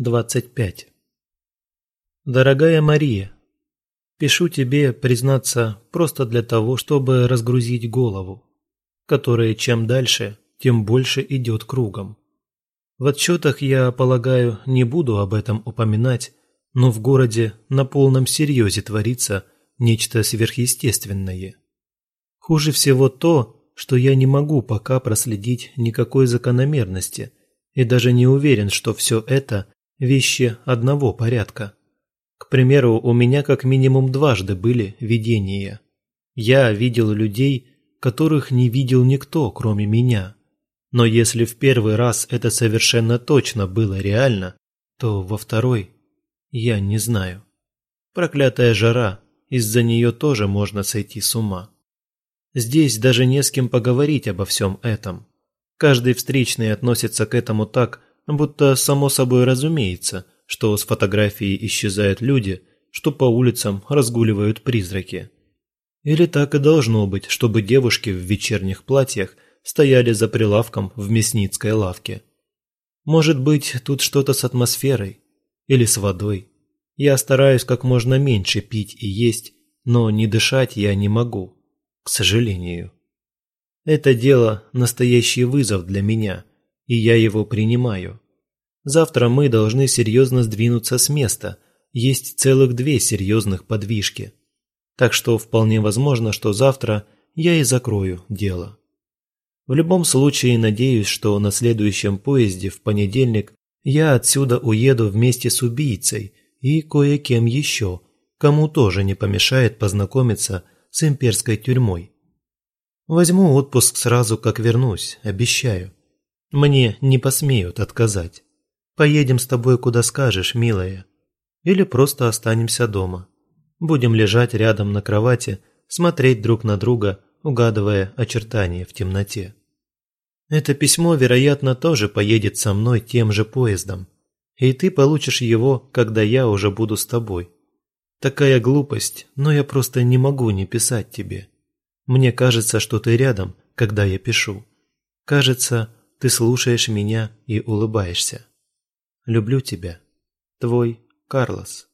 25. Дорогая Мария, пишу тебе, признаться, просто для того, чтобы разгрузить голову, которая чем дальше, тем больше идет кругом. В отчетах, я полагаю, не буду об этом упоминать, но в городе на полном серьезе творится нечто сверхъестественное. Хуже всего то, что я не могу пока проследить никакой закономерности и даже не уверен, что все это вещи одного порядка. К примеру, у меня как минимум дважды были видения. Я видел людей, которых не видел никто, кроме меня. Но если в первый раз это совершенно точно было реально, то во второй я не знаю. Проклятая жара, из-за нее тоже можно сойти с ума. Здесь даже не с кем поговорить обо всем этом. Каждый встречный относится к этому так, будто само собой разумеется, что с фотографии исчезают люди, что по улицам разгуливают призраки. Или так и должно быть, чтобы девушки в вечерних платьях стояли за прилавком в мясницкой лавке. Может быть, тут что-то с атмосферой или с водой. Я стараюсь как можно меньше пить и есть, но не дышать я не могу, к сожалению. Это дело – настоящий вызов для меня – и я его принимаю. Завтра мы должны серьезно сдвинуться с места, есть целых две серьезных подвижки. Так что вполне возможно, что завтра я и закрою дело. В любом случае, надеюсь, что на следующем поезде в понедельник я отсюда уеду вместе с убийцей и кое-кем еще, кому тоже не помешает познакомиться с имперской тюрьмой. Возьму отпуск сразу, как вернусь, обещаю. Мне не посмеют отказать. Поедем с тобой куда скажешь, милая. Или просто останемся дома. Будем лежать рядом на кровати, смотреть друг на друга, угадывая очертания в темноте. Это письмо, вероятно, тоже поедет со мной тем же поездом. И ты получишь его, когда я уже буду с тобой. Такая глупость, но я просто не могу не писать тебе. Мне кажется, что ты рядом, когда я пишу. Кажется, ты слушаешь меня и улыбаешься. Люблю тебя. Твой Карлос.